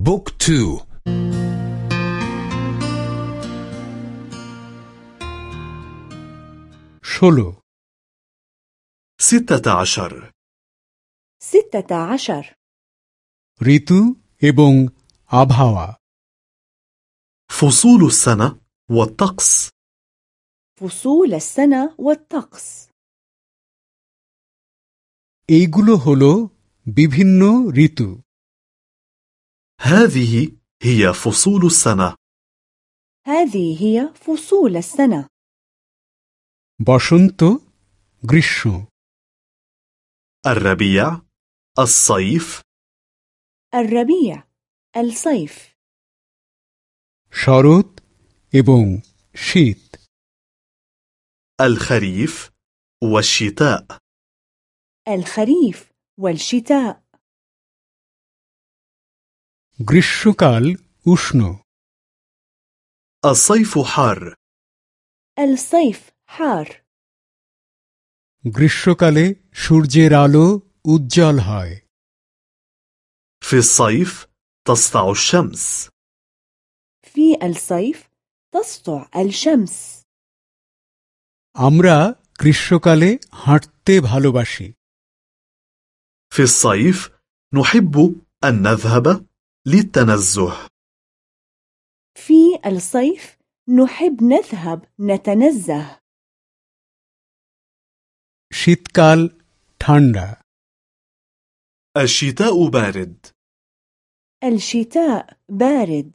بوك تو شلو ستة عشر ستة عشر ঋতু এবং আবহাওয়া فصول السنة والطقس فصول السنة والطقس এইগুলো হলো বিভিন্ন ঋতু هذه هي فصول السنة هذه هي فصول السنة বসন্ত গ্রীষ্ম الربيع الصيف الربيع الصيف শরৎ এবং শীত الخريف والشتاء الخريف والشتاء গ্রীষ্মকাল উষ্ণ الصيف حار الصيف حار গ্রীষ্মকালে সূর্যের আলো উজ্জ্বল হয় في الصيف تسطع الشمس في الصيف تسطع الشمس আমরা গ্রীষ্মকালে হাঁটতে ভালোবাসি في الصيف نحب أن نذهب للتنزه في الصيف نحب نذهب نتنزه শীতকাল ঠান্ডা الشتاء بارد الشتاء بارد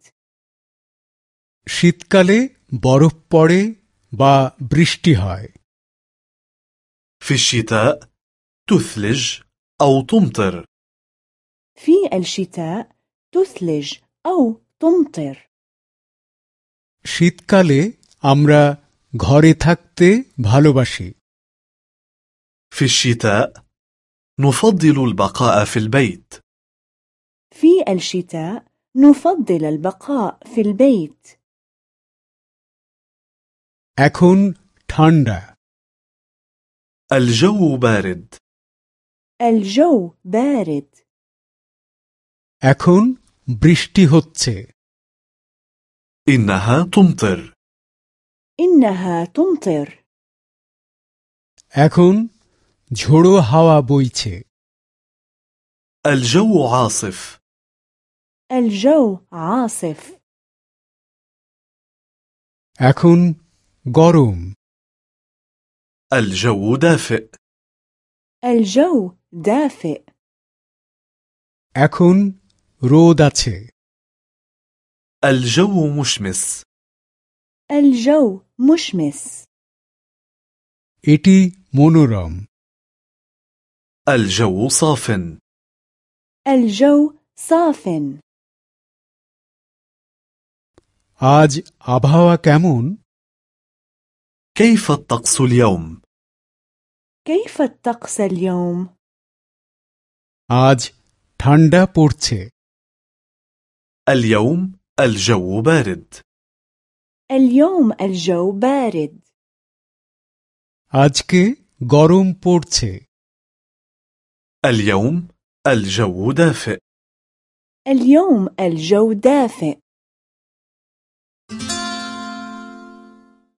শীতকালে বরফ পড়ে বা বৃষ্টি হয় في الشتاء تثلج أو تمطر في الشتاء تثلج أو تمطر শীতকালে আমরা ঘরে থাকতে ভালোবাসি في الشتاء نفضل البقاء في البيت في الشتاء نفضل البقاء في البيت এখন ঠান্ডা الجو بارد الجو بارد এখন বৃষ্টি হচ্ছে إنها تمطر إنها تمطر এখন ঝোড়ো হাওয়া বইছে الجو عاصف الجو عاصف এখন গরম الجو دافئ الجو دافئ এখন রোদ আছে الجو مشمس الجو مشمس এটি মনোরম الجو صاف الجو صاف আজ আবহাওয়া কেমন كيف الطقس اليوم؟ كيف الطقس اليوم؟ আজ ঠান্ডা পড়ছে اليوم الجو بارد اليوم الجو بارد আজকে গরম পড়ছে اليوم الجو دافئ اليوم الجو دافئ